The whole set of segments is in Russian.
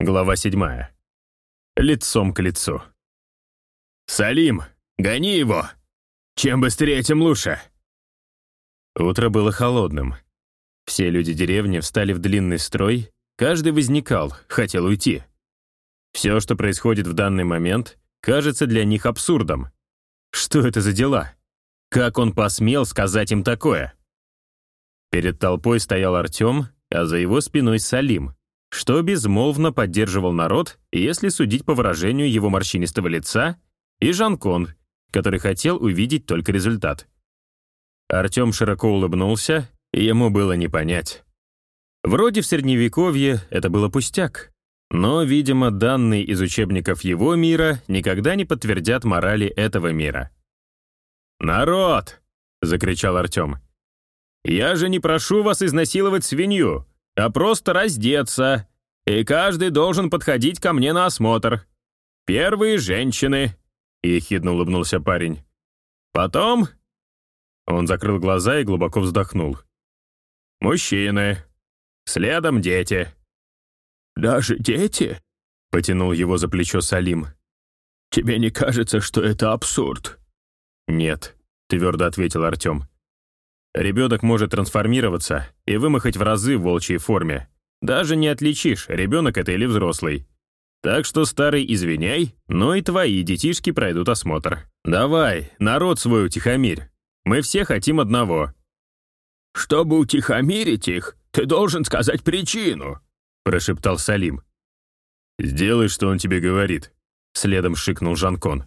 Глава седьмая. Лицом к лицу. «Салим, гони его! Чем быстрее, тем лучше!» Утро было холодным. Все люди деревни встали в длинный строй, каждый возникал, хотел уйти. Все, что происходит в данный момент, кажется для них абсурдом. Что это за дела? Как он посмел сказать им такое? Перед толпой стоял Артем, а за его спиной Салим, что безмолвно поддерживал народ, если судить по выражению его морщинистого лица, и Жанкон, который хотел увидеть только результат. Артем широко улыбнулся, и ему было не понять. Вроде в Средневековье это было пустяк, но, видимо, данные из учебников его мира никогда не подтвердят морали этого мира. «Народ!» — закричал Артем. «Я же не прошу вас изнасиловать свинью, а просто раздеться, и каждый должен подходить ко мне на осмотр. Первые — женщины», — ехидно улыбнулся парень. «Потом...» Он закрыл глаза и глубоко вздохнул. «Мужчины. Следом дети». «Даже дети?» — потянул его за плечо Салим. «Тебе не кажется, что это абсурд?» «Нет», — твердо ответил Артем. «Ребенок может трансформироваться и вымахать в разы в волчьей форме. Даже не отличишь, ребенок это или взрослый. Так что, старый, извиняй, но и твои детишки пройдут осмотр. Давай, народ свой утихомирь. Мы все хотим одного». «Чтобы утихомирить их, ты должен сказать причину», прошептал Салим. «Сделай, что он тебе говорит», — следом шикнул Жанкон.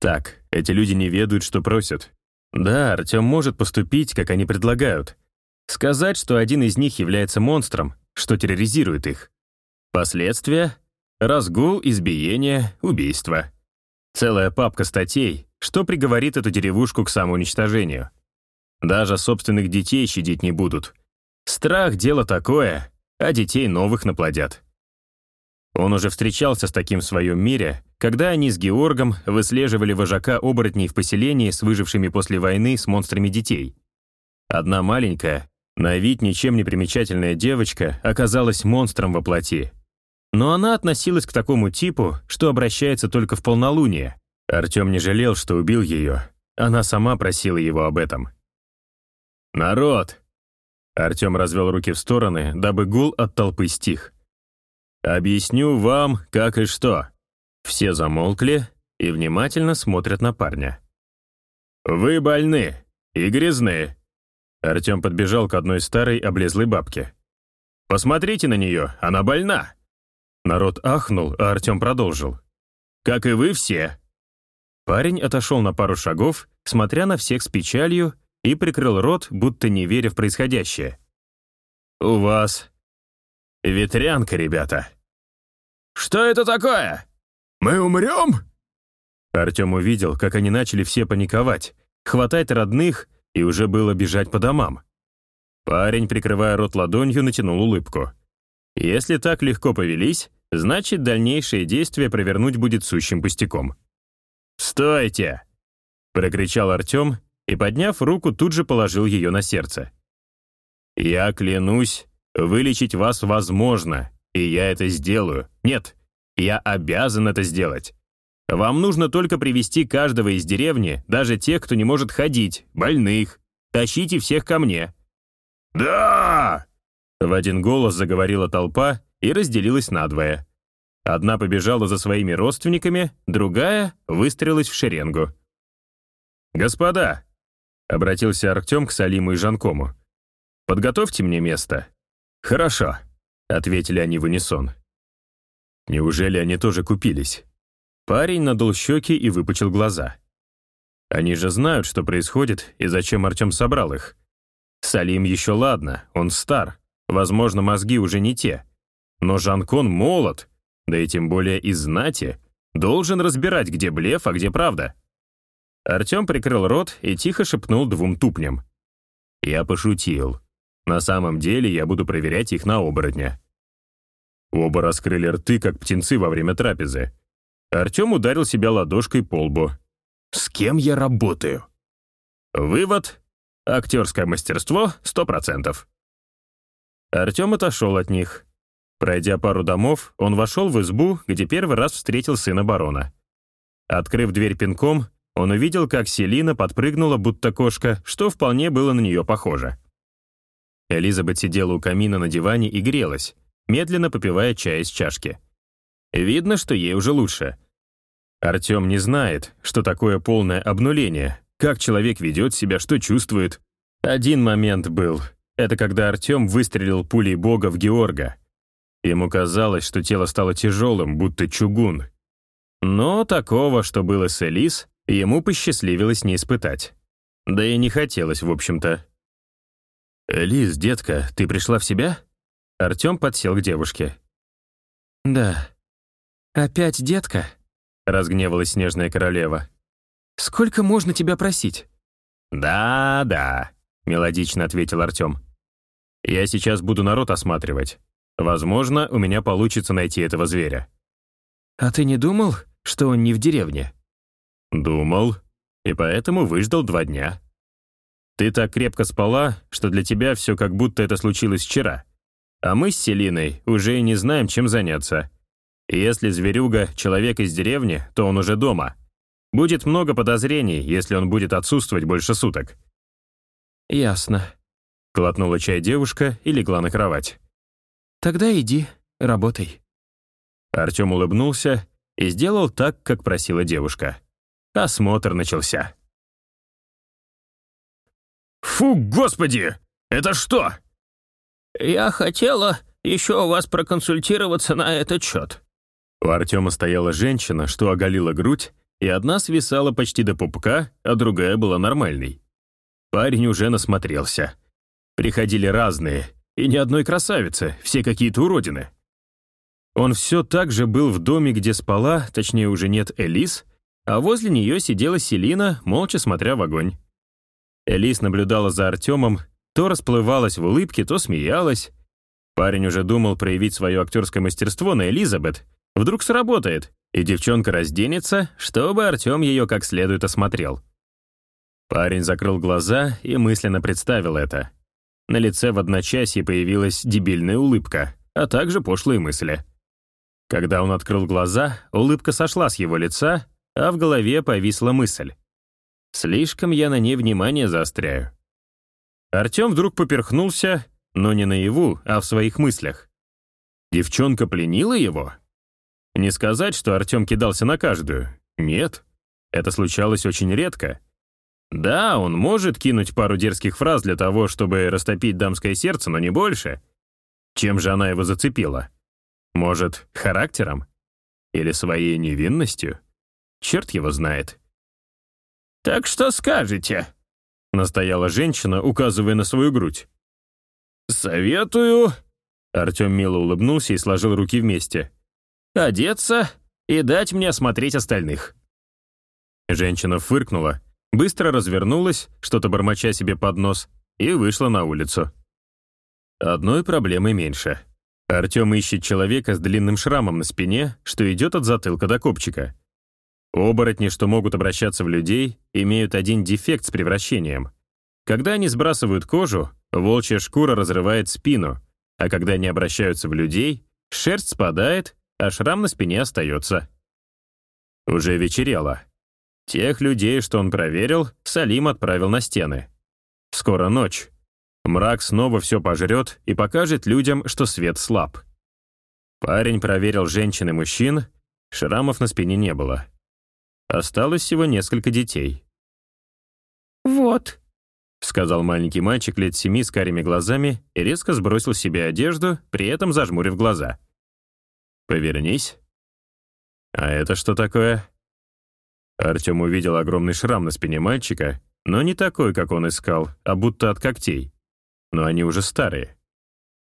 «Так, эти люди не ведают, что просят. Да, Артем может поступить, как они предлагают. Сказать, что один из них является монстром, что терроризирует их. Последствия — разгул, избиение, убийство. Целая папка статей, что приговорит эту деревушку к самоуничтожению. Даже собственных детей щадить не будут. Страх — дело такое, а детей новых наплодят. Он уже встречался с таким в своем мире, когда они с Георгом выслеживали вожака оборотней в поселении с выжившими после войны с монстрами детей. Одна маленькая, на вид ничем не примечательная девочка оказалась монстром во плоти. Но она относилась к такому типу, что обращается только в полнолуние. Артем не жалел, что убил ее. Она сама просила его об этом. «Народ, Артем развел руки в стороны, дабы гул от толпы стих. «Объясню вам, как и что». Все замолкли и внимательно смотрят на парня. «Вы больны и грязны». Артем подбежал к одной старой облезлой бабке. «Посмотрите на нее, она больна». Народ ахнул, а Артем продолжил. «Как и вы все». Парень отошел на пару шагов, смотря на всех с печалью и прикрыл рот, будто не веря в происходящее. «У вас ветрянка, ребята». «Что это такое? Мы умрем?» Артем увидел, как они начали все паниковать, хватать родных и уже было бежать по домам. Парень, прикрывая рот ладонью, натянул улыбку. Если так легко повелись, значит, дальнейшее действие провернуть будет сущим пустяком. «Стойте!» — прокричал Артем и, подняв руку, тут же положил ее на сердце. «Я клянусь, вылечить вас возможно, и я это сделаю. Нет, я обязан это сделать. Вам нужно только привести каждого из деревни, даже тех, кто не может ходить, больных. Тащите всех ко мне». «Да!» В один голос заговорила толпа и разделилась надвое. Одна побежала за своими родственниками, другая выстрелилась в шеренгу. «Господа, Обратился Артем к Салиму и Жанкому. «Подготовьте мне место». «Хорошо», — ответили они в унисон. Неужели они тоже купились? Парень надул щеки и выпучил глаза. Они же знают, что происходит и зачем Артем собрал их. Салим еще ладно, он стар, возможно, мозги уже не те. Но Жанкон молод, да и тем более из знати, должен разбирать, где блеф, а где правда. Артем прикрыл рот и тихо шепнул двум тупням. «Я пошутил. На самом деле я буду проверять их на оборотня». Оба раскрыли рты, как птенцы во время трапезы. Артем ударил себя ладошкой по лбу. «С кем я работаю?» Вывод. Актерское мастерство — сто процентов. Артем отошел от них. Пройдя пару домов, он вошел в избу, где первый раз встретил сына барона. Открыв дверь пинком, он увидел, как Селина подпрыгнула, будто кошка, что вполне было на нее похоже. Элизабет сидела у камина на диване и грелась, медленно попивая чай из чашки. Видно, что ей уже лучше. Артем не знает, что такое полное обнуление, как человек ведет себя, что чувствует. Один момент был. Это когда Артем выстрелил пулей бога в Георга. Ему казалось, что тело стало тяжелым, будто чугун. Но такого, что было с Элис, ему посчастливилось не испытать. Да и не хотелось, в общем-то. «Элис, детка, ты пришла в себя?» Артем подсел к девушке. «Да. Опять детка?» — разгневалась снежная королева. «Сколько можно тебя просить?» «Да, да», — мелодично ответил Артем. «Я сейчас буду народ осматривать. Возможно, у меня получится найти этого зверя». «А ты не думал, что он не в деревне?» «Думал, и поэтому выждал два дня. Ты так крепко спала, что для тебя все как будто это случилось вчера. А мы с Селиной уже и не знаем, чем заняться. Если зверюга — человек из деревни, то он уже дома. Будет много подозрений, если он будет отсутствовать больше суток». «Ясно», — глотнула чай девушка и легла на кровать. «Тогда иди, работай». Артем улыбнулся и сделал так, как просила девушка. Осмотр начался. «Фу, господи! Это что?» «Я хотела еще у вас проконсультироваться на этот счет». У Артема стояла женщина, что оголила грудь, и одна свисала почти до пупка, а другая была нормальной. Парень уже насмотрелся. Приходили разные, и ни одной красавицы, все какие-то уродины. Он все так же был в доме, где спала, точнее уже нет Элис, а возле нее сидела Селина, молча смотря в огонь. Элис наблюдала за Артемом, то расплывалась в улыбке, то смеялась. Парень уже думал проявить свое актерское мастерство на Элизабет. Вдруг сработает, и девчонка разденется, чтобы Артем ее как следует осмотрел. Парень закрыл глаза и мысленно представил это. На лице в одночасье появилась дебильная улыбка, а также пошлые мысли. Когда он открыл глаза, улыбка сошла с его лица, а в голове повисла мысль. «Слишком я на ней внимание заостряю». Артем вдруг поперхнулся, но не наяву, а в своих мыслях. Девчонка пленила его? Не сказать, что Артем кидался на каждую. Нет. Это случалось очень редко. Да, он может кинуть пару дерзких фраз для того, чтобы растопить дамское сердце, но не больше. Чем же она его зацепила? Может, характером? Или своей невинностью? Черт его знает. «Так что скажете?» — настояла женщина, указывая на свою грудь. «Советую...» Артем мило улыбнулся и сложил руки вместе. «Одеться и дать мне осмотреть остальных». Женщина фыркнула, быстро развернулась, что-то бормоча себе под нос, и вышла на улицу. Одной проблемы меньше. Артем ищет человека с длинным шрамом на спине, что идет от затылка до копчика. Оборотни, что могут обращаться в людей, имеют один дефект с превращением. Когда они сбрасывают кожу, волчья шкура разрывает спину, а когда они обращаются в людей, шерсть спадает, а шрам на спине остается. Уже вечерело. Тех людей, что он проверил, Салим отправил на стены. Скоро ночь. Мрак снова все пожрет и покажет людям, что свет слаб. Парень проверил женщин и мужчин, шрамов на спине не было. Осталось всего несколько детей. «Вот», — сказал маленький мальчик лет семи с карими глазами и резко сбросил с себя одежду, при этом зажмурив глаза. «Повернись». «А это что такое?» Артем увидел огромный шрам на спине мальчика, но не такой, как он искал, а будто от когтей. Но они уже старые.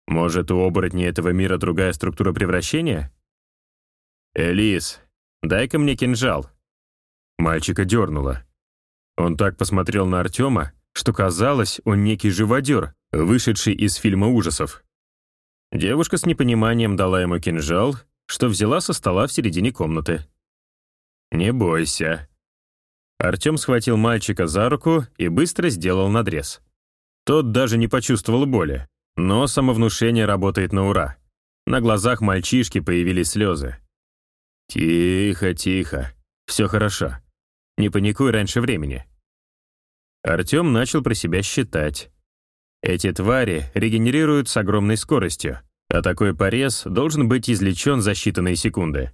Может, у оборотней этого мира другая структура превращения? «Элис, дай-ка мне кинжал», Мальчика дернуло. Он так посмотрел на Артема, что казалось, он некий живодер, вышедший из фильма ужасов. Девушка с непониманием дала ему кинжал, что взяла со стола в середине комнаты. «Не бойся». Артем схватил мальчика за руку и быстро сделал надрез. Тот даже не почувствовал боли, но самовнушение работает на ура. на глазах мальчишки появились слезы. «Тихо, тихо. Все хорошо. Не паникуй раньше времени». Артем начал про себя считать. Эти твари регенерируют с огромной скоростью, а такой порез должен быть излечен за считанные секунды.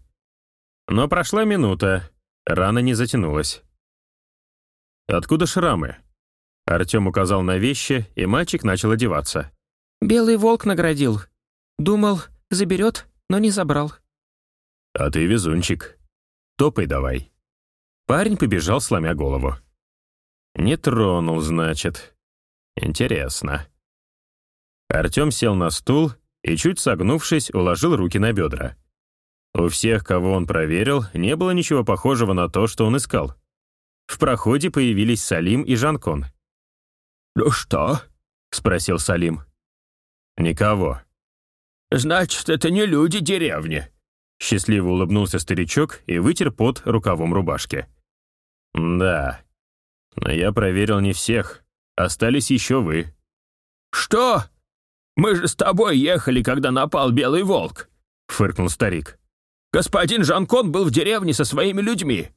Но прошла минута, рана не затянулась. «Откуда шрамы?» Артем указал на вещи, и мальчик начал одеваться. «Белый волк наградил. Думал, заберет, но не забрал». «А ты везунчик. Топай давай». Парень побежал, сломя голову. «Не тронул, значит. Интересно». Артем сел на стул и, чуть согнувшись, уложил руки на бедра. У всех, кого он проверил, не было ничего похожего на то, что он искал. В проходе появились Салим и Жанкон. «Ну что?» — спросил Салим. «Никого». «Значит, это не люди деревни», — счастливо улыбнулся старичок и вытер пот рукавом рубашки. «Да. Но я проверил не всех. Остались еще вы». «Что? Мы же с тобой ехали, когда напал Белый Волк», — фыркнул старик. Господин Жанкон был в деревне со своими людьми».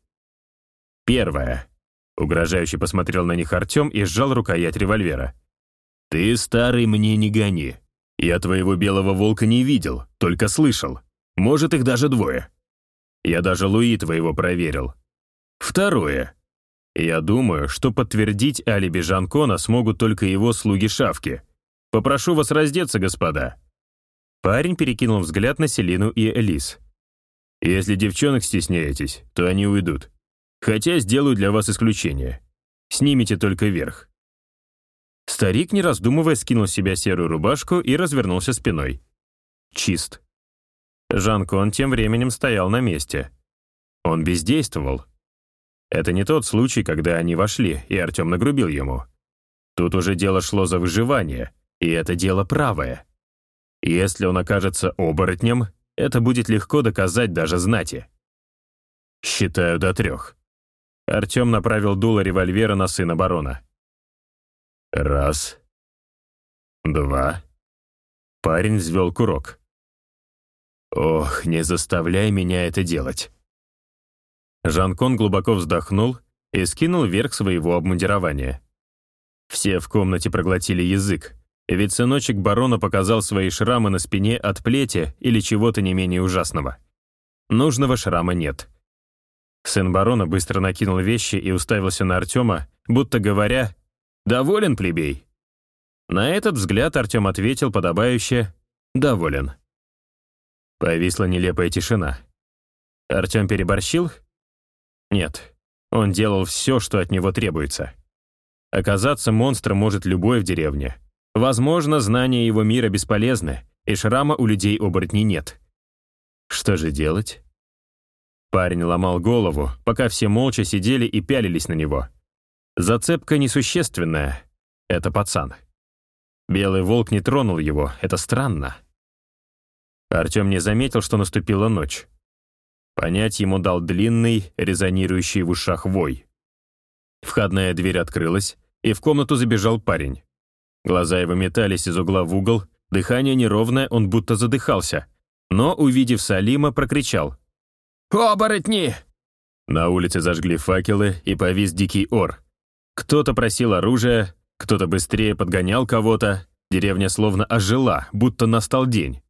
«Первое». Угрожающе посмотрел на них Артем и сжал рукоять револьвера. «Ты, старый, мне не гони. Я твоего белого волка не видел, только слышал. Может, их даже двое. Я даже Луи твоего проверил. Второе. Я думаю, что подтвердить алиби Жанкона смогут только его слуги Шавки. Попрошу вас раздеться, господа». Парень перекинул взгляд на Селину и Элис. Если девчонок стесняетесь, то они уйдут. Хотя сделаю для вас исключение. Снимите только верх». Старик, не раздумывая, скинул с себя серую рубашку и развернулся спиной. Чист. Жан-Кон тем временем стоял на месте. Он бездействовал. Это не тот случай, когда они вошли, и Артем нагрубил ему. Тут уже дело шло за выживание, и это дело правое. Если он окажется оборотнем, это будет легко доказать даже знати. Считаю до трех. Артем направил дуло револьвера на сына барона. Раз. Два. Парень взвел курок. Ох, не заставляй меня это делать. Жанкон глубоко вздохнул и скинул вверх своего обмундирования. Все в комнате проглотили язык, ведь сыночек барона показал свои шрамы на спине от плети или чего-то не менее ужасного. Нужного шрама нет. Сын барона быстро накинул вещи и уставился на Артема, будто говоря «Доволен, плебей?» На этот взгляд Артем ответил подобающе «Доволен». Повисла нелепая тишина. Артем переборщил? Нет, он делал все, что от него требуется. Оказаться монстром может любой в деревне, Возможно, знания его мира бесполезны, и шрама у людей-оборотней нет. Что же делать? Парень ломал голову, пока все молча сидели и пялились на него. Зацепка несущественная. Это пацан. Белый волк не тронул его, это странно. Артем не заметил, что наступила ночь. Понять ему дал длинный, резонирующий в ушах вой. Входная дверь открылась, и в комнату забежал парень. Глаза его метались из угла в угол, дыхание неровное, он будто задыхался. Но, увидев Салима, прокричал. «Оборотни!» На улице зажгли факелы, и повис дикий ор. Кто-то просил оружия, кто-то быстрее подгонял кого-то. Деревня словно ожила, будто настал день.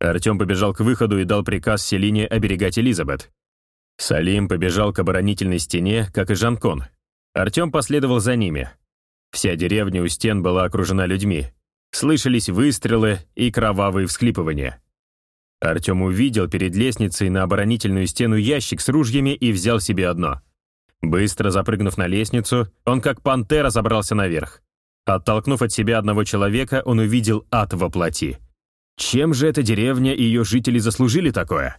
Артем побежал к выходу и дал приказ Селине оберегать Элизабет. Салим побежал к оборонительной стене, как и Жанкон. Артем последовал за ними. Вся деревня у стен была окружена людьми. Слышались выстрелы и кровавые всхлипывания. Артем увидел перед лестницей на оборонительную стену ящик с ружьями и взял себе одно. Быстро запрыгнув на лестницу, он как пантера забрался наверх. Оттолкнув от себя одного человека, он увидел ад во плоти. Чем же эта деревня и ее жители заслужили такое?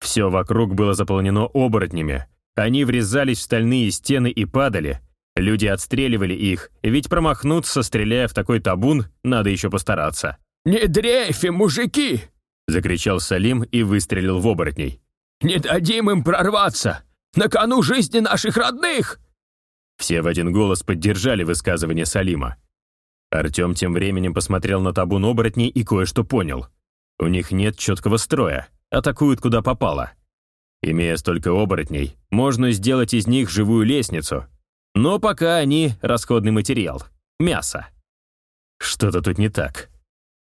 Все вокруг было заполнено оборотнями. Они врезались в стальные стены и падали, Люди отстреливали их, ведь промахнуться, стреляя в такой табун, надо еще постараться. «Не дрейфи, мужики!» — закричал Салим и выстрелил в оборотней. «Не дадим им прорваться! На кону жизни наших родных!» Все в один голос поддержали высказывание Салима. Артем тем временем посмотрел на табун оборотней и кое-что понял. У них нет четкого строя, атакуют куда попало. Имея столько оборотней, можно сделать из них живую лестницу. Но пока они — расходный материал. Мясо. Что-то тут не так.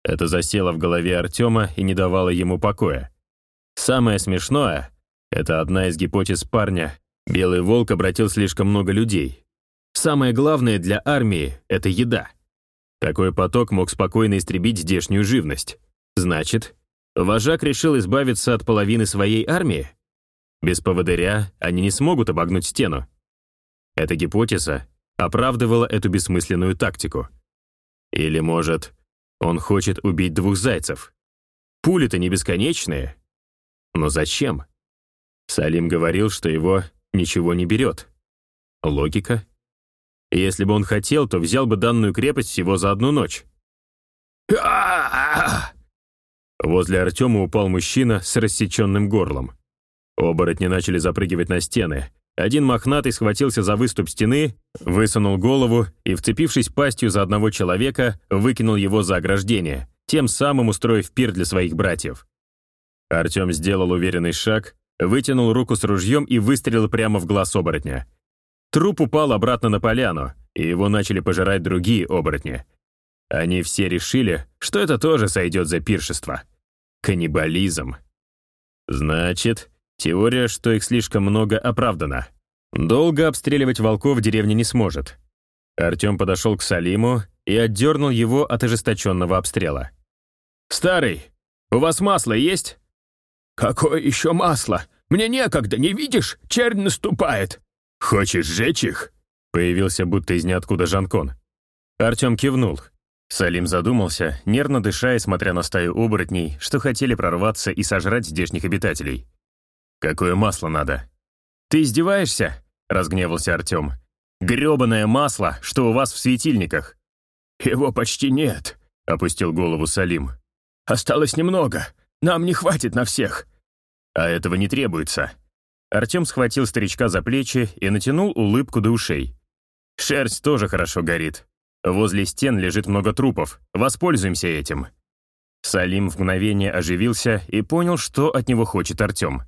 Это засело в голове Артема и не давало ему покоя. Самое смешное — это одна из гипотез парня. Белый волк обратил слишком много людей. Самое главное для армии — это еда. Такой поток мог спокойно истребить здешнюю живность. Значит, вожак решил избавиться от половины своей армии? Без поводыря они не смогут обогнуть стену. Эта гипотеза оправдывала эту бессмысленную тактику. Или, может, он хочет убить двух зайцев? Пули-то не бесконечные. Но зачем? Салим говорил, что его ничего не берет. Логика? Если бы он хотел, то взял бы данную крепость всего за одну ночь. Возле Артема упал мужчина с рассеченным горлом. Оборотни начали запрыгивать на стены. Один мохнатый схватился за выступ стены, высунул голову и, вцепившись пастью за одного человека, выкинул его за ограждение, тем самым устроив пир для своих братьев. Артем сделал уверенный шаг, вытянул руку с ружьем и выстрелил прямо в глаз оборотня. Труп упал обратно на поляну, и его начали пожирать другие оборотни. Они все решили, что это тоже сойдет за пиршество. Каннибализм. Значит, теория, что их слишком много, оправдана. Долго обстреливать волков в деревне не сможет. Артем подошел к Салиму и отдернул его от ожесточенного обстрела. «Старый, у вас масло есть?» «Какое еще масло? Мне некогда, не видишь? Чернь наступает!» «Хочешь сжечь их?» Появился будто из ниоткуда Жанкон. Артем кивнул. Салим задумался, нервно дыша и смотря на стаю оборотней, что хотели прорваться и сожрать здешних обитателей. «Какое масло надо?» «Ты издеваешься?» — разгневался Артем. «Грёбаное масло, что у вас в светильниках!» «Его почти нет», — опустил голову Салим. «Осталось немного. Нам не хватит на всех». «А этого не требуется. Артем схватил старичка за плечи и натянул улыбку до ушей. «Шерсть тоже хорошо горит. Возле стен лежит много трупов. Воспользуемся этим». Салим в мгновение оживился и понял, что от него хочет Артем.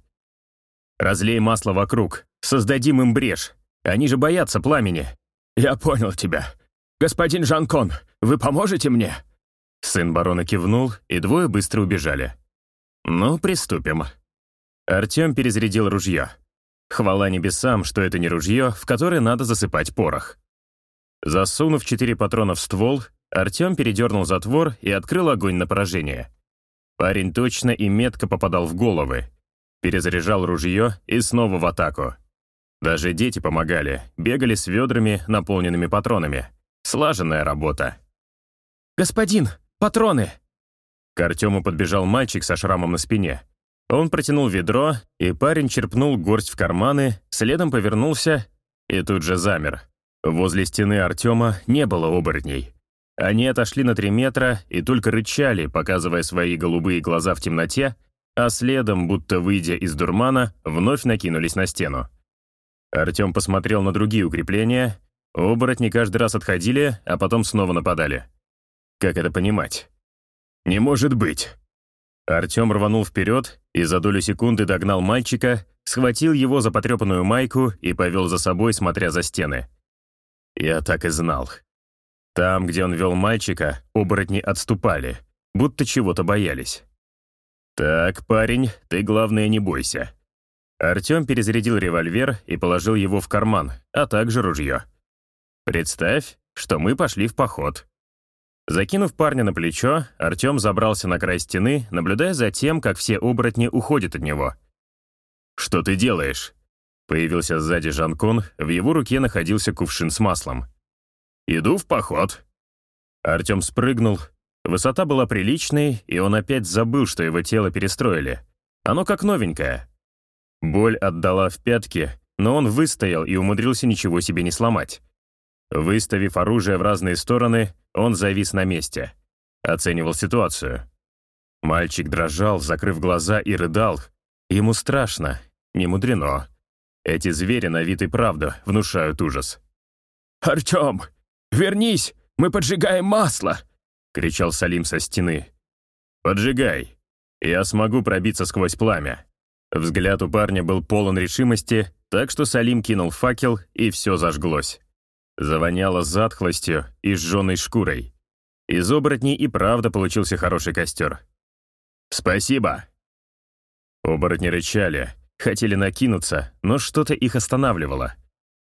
«Разлей масло вокруг. Создадим им брешь. Они же боятся пламени». «Я понял тебя. Господин Жанкон, вы поможете мне?» Сын барона кивнул, и двое быстро убежали. «Ну, приступим». Артем перезарядил ружье. Хвала небесам, что это не ружье, в которое надо засыпать порох. Засунув четыре патрона в ствол, Артем передернул затвор и открыл огонь на поражение. Парень точно и метко попадал в головы. Перезаряжал ружье и снова в атаку. Даже дети помогали, бегали с ведрами, наполненными патронами. Слаженная работа. «Господин, патроны!» К Артему подбежал мальчик со шрамом на спине. Он протянул ведро, и парень черпнул горсть в карманы, следом повернулся и тут же замер. Возле стены Артема не было оборотней. Они отошли на три метра и только рычали, показывая свои голубые глаза в темноте, а следом, будто выйдя из дурмана, вновь накинулись на стену. Артем посмотрел на другие укрепления. Оборотни каждый раз отходили, а потом снова нападали. Как это понимать? «Не может быть!» Артем рванул вперед и за долю секунды догнал мальчика, схватил его за потрепанную майку и повел за собой, смотря за стены. Я так и знал. Там, где он вел мальчика, оборотни отступали, будто чего-то боялись. «Так, парень, ты, главное, не бойся». Артем перезарядил револьвер и положил его в карман, а также ружье. «Представь, что мы пошли в поход. Закинув парня на плечо, Артем забрался на край стены, наблюдая за тем, как все оборотни уходят от него. «Что ты делаешь?» Появился сзади Жанкон, в его руке находился кувшин с маслом. «Иду в поход». Артем спрыгнул. Высота была приличной, и он опять забыл, что его тело перестроили. Оно как новенькое. Боль отдала в пятки, но он выстоял и умудрился ничего себе не сломать. Выставив оружие в разные стороны, он завис на месте. Оценивал ситуацию. Мальчик дрожал, закрыв глаза и рыдал. Ему страшно, не мудрено. Эти звери на вид и правда внушают ужас. «Артем, вернись, мы поджигаем масло!» — кричал Салим со стены. «Поджигай, я смогу пробиться сквозь пламя». Взгляд у парня был полон решимости, так что Салим кинул факел, и все зажглось. Завоняло затхлостью и сжженной шкурой. Из оборотней и правда получился хороший костер. «Спасибо!» Оборотни рычали, хотели накинуться, но что-то их останавливало.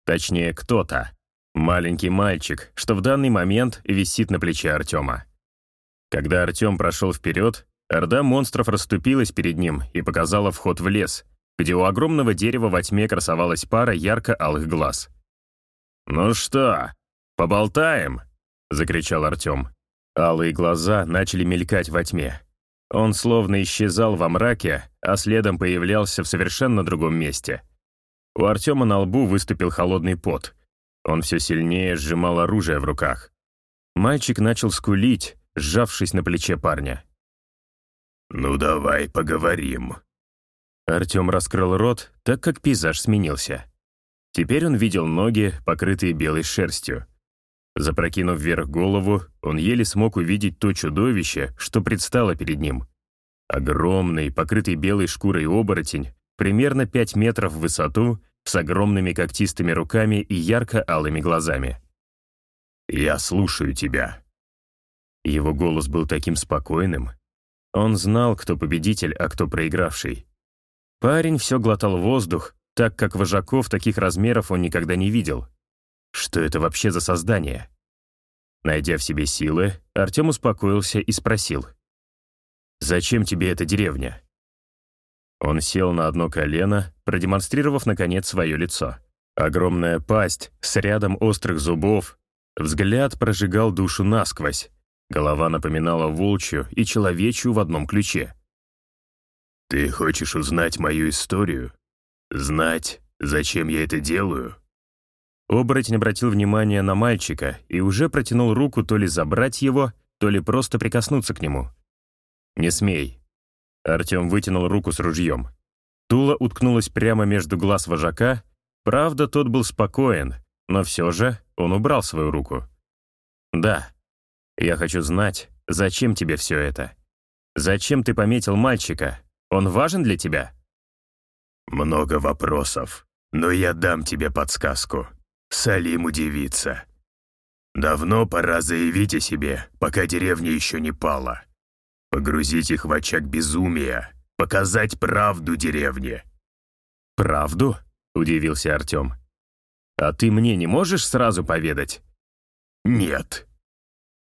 Точнее, кто-то. Маленький мальчик, что в данный момент висит на плече Артема. Когда Артем прошел вперед, орда монстров расступилась перед ним и показала вход в лес, где у огромного дерева во тьме красовалась пара ярко-алых глаз. «Ну что, поболтаем?» — закричал Артем. Алые глаза начали мелькать во тьме. Он словно исчезал во мраке, а следом появлялся в совершенно другом месте. У Артема на лбу выступил холодный пот. Он все сильнее сжимал оружие в руках. Мальчик начал скулить, сжавшись на плече парня. «Ну давай поговорим». Артем раскрыл рот, так как пейзаж сменился. Теперь он видел ноги, покрытые белой шерстью. Запрокинув вверх голову, он еле смог увидеть то чудовище, что предстало перед ним. Огромный, покрытый белой шкурой оборотень, примерно 5 метров в высоту, с огромными когтистыми руками и ярко-алыми глазами. «Я слушаю тебя». Его голос был таким спокойным. Он знал, кто победитель, а кто проигравший. Парень все глотал воздух, так как вожаков таких размеров он никогда не видел. Что это вообще за создание? Найдя в себе силы, Артем успокоился и спросил. «Зачем тебе эта деревня?» Он сел на одно колено, продемонстрировав, наконец, свое лицо. Огромная пасть с рядом острых зубов, взгляд прожигал душу насквозь, голова напоминала волчью и человечью в одном ключе. «Ты хочешь узнать мою историю? Знать, зачем я это делаю?» Оборотень обратил внимание на мальчика и уже протянул руку то ли забрать его, то ли просто прикоснуться к нему. «Не смей». Артем вытянул руку с ружьем. Тула уткнулась прямо между глаз вожака, правда, тот был спокоен, но все же он убрал свою руку. «Да, я хочу знать, зачем тебе все это? Зачем ты пометил мальчика? Он важен для тебя?» «Много вопросов, но я дам тебе подсказку», Салим удивится. Давно пора заявить о себе, пока деревня еще не пала. Погрузить их в очаг безумия, показать правду деревне. «Правду?» — удивился Артем. «А ты мне не можешь сразу поведать?» «Нет».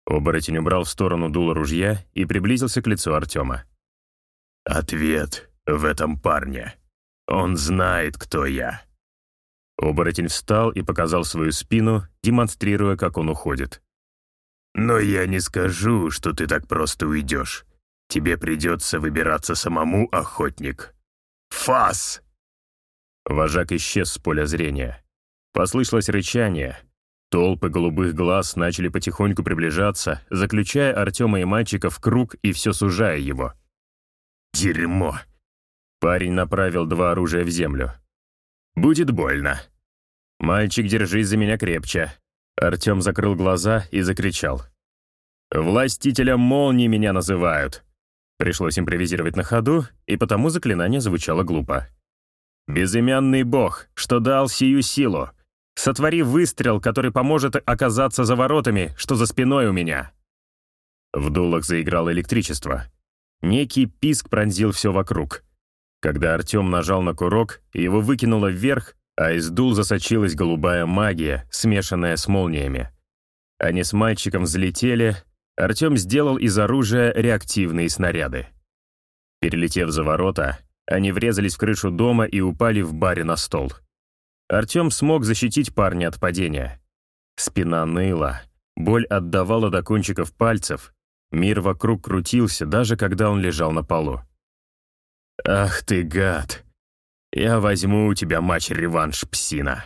Оборотень убрал в сторону дуло ружья и приблизился к лицу Артема. «Ответ в этом парне. Он знает, кто я». Оборотень встал и показал свою спину, демонстрируя, как он уходит. «Но я не скажу, что ты так просто уйдешь. Тебе придется выбираться самому, охотник. Фас!» Вожак исчез с поля зрения. Послышалось рычание. Толпы голубых глаз начали потихоньку приближаться, заключая Артема и мальчика в круг и все сужая его. «Дерьмо!» Парень направил два оружия в землю. «Будет больно». «Мальчик, держись за меня крепче». Артем закрыл глаза и закричал. «Властителем молнии меня называют». Пришлось импровизировать на ходу, и потому заклинание звучало глупо. «Безымянный бог, что дал сию силу, сотвори выстрел, который поможет оказаться за воротами, что за спиной у меня». В дулах заиграло электричество. Некий писк пронзил все вокруг. Когда Артем нажал на курок, его выкинуло вверх, а из дул засочилась голубая магия, смешанная с молниями. Они с мальчиком взлетели, Артем сделал из оружия реактивные снаряды. Перелетев за ворота, они врезались в крышу дома и упали в баре на стол. Артем смог защитить парня от падения. Спина ныла, боль отдавала до кончиков пальцев, мир вокруг крутился, даже когда он лежал на полу. «Ах ты, гад! Я возьму у тебя матч-реванш, псина!»